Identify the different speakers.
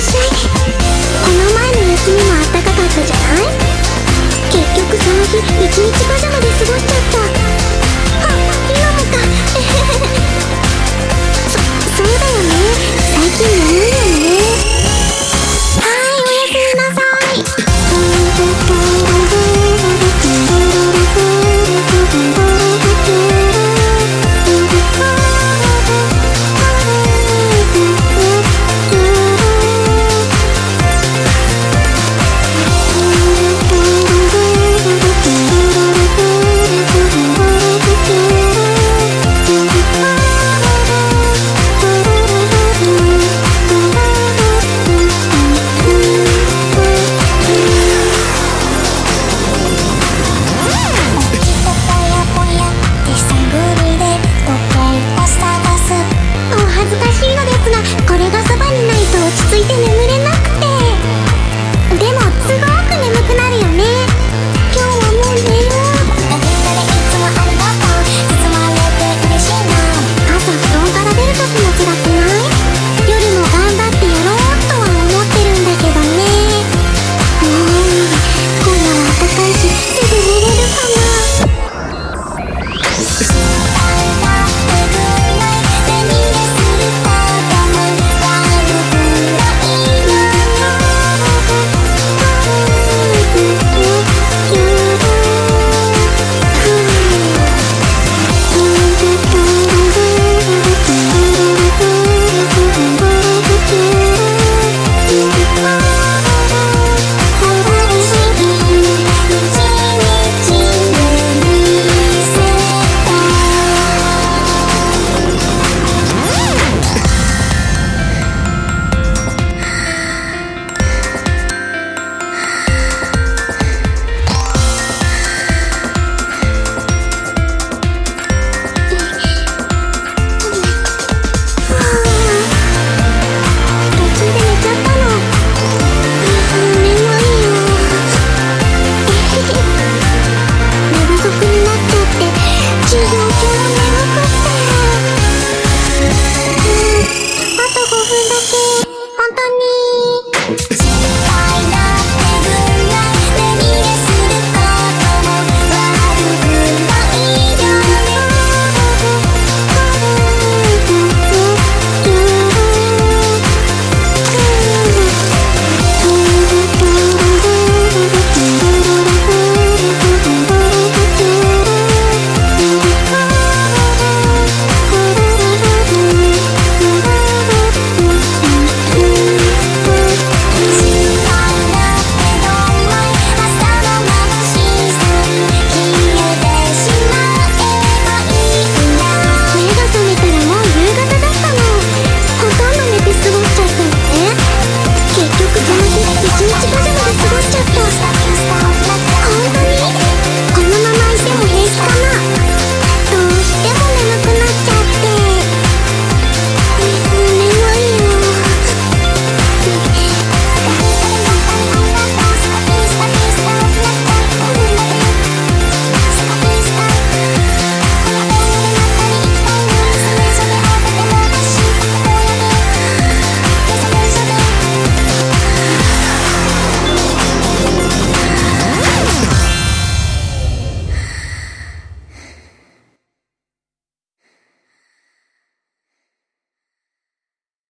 Speaker 1: しいこの前の雪にもあったかかったじゃない？結局その日1日後じ